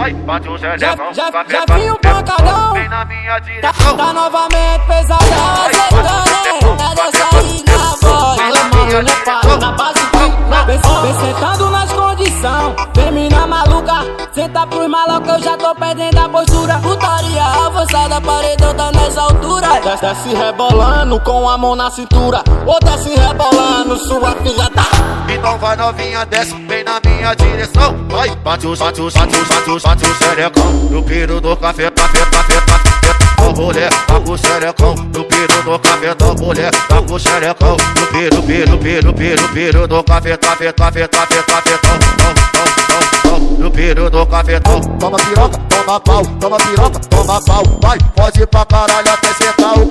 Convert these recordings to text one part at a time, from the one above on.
vai, bate o Já, xerecão. já, vi o pancadão. Vem na minha Tá, direção. tá novamente pesadão, acertando, é dessa aí na voz. Ela mano, não para na base Vem, vem sentando nas condições, vem mina maluca. Senta pros malocos, eu já tô perdendo a postura. Putaria avançada, paredão tá nessa altura. Desce rebolando com a mão na cintura. Ou desce rebolando, sua filha tá. Então vai novinha, desce, vem na minha direção. Vai, bate o, bate o, bate o, bate o, bate o xerecão. No piro do café, café, café, café. Mulher, tá com o xerecão. No piro do café, tá mulher, tá com o xerecão. No piro, piro, piro, piro, piro do café, café, café, café, tom. No piro do café, tom. Toma piroca, toma pau, toma piroca, toma pau. Vai, pode pra caralho até secar o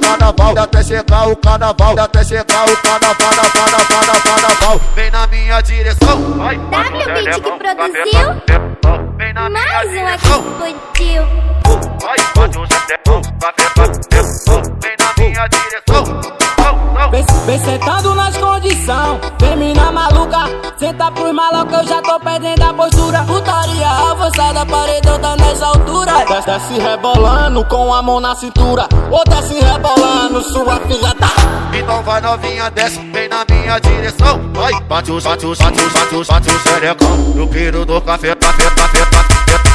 carnaval. Até secar o carnaval, até secar o carnaval, carnaval, carnaval, carnaval. Vem na minha direção. Vai, W Beat que produziu. Café, café, Vem na minha Mais um aqui explodiu. Vai, bate Vem na minha direção. Vem, vem sentando nas condições, vem mina maluca. Senta pros malocos, eu já tô perdendo a postura. Avançada, paredão tá nessa altura. Desce, desce rebolando com a mão na cintura. Ou desce rebolando, sua filha tá. Então vai novinha, desce, vem na minha direção. Vai, bate o, bate o, bate o, bate o, bate o xerecão. No piro do café, café, café, café.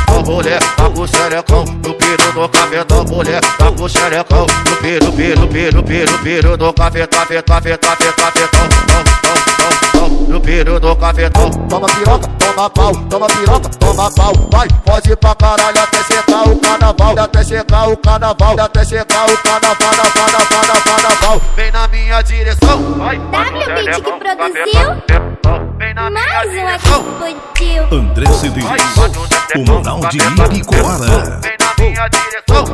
Ó mulher, tá com o xerecão. No piro do café, da mulher, tá com o xerecão. No piro, piro, piro, piro, piro do café, café, café, café, café. Tom, tom, tom, No piro do café, tom. Toma piroca, toma pau, toma piroca, toma pau. Vai, pode pra caralho até secar o carnaval. Até secar o carnaval, até secar o carnaval, carnaval, carnaval, carnaval. Vem na minha direção. Vai, bate o W Beat que produziu. Mais um aqui explodiu. André Cedês, o moral de Ibicoara. Vem na minha direção.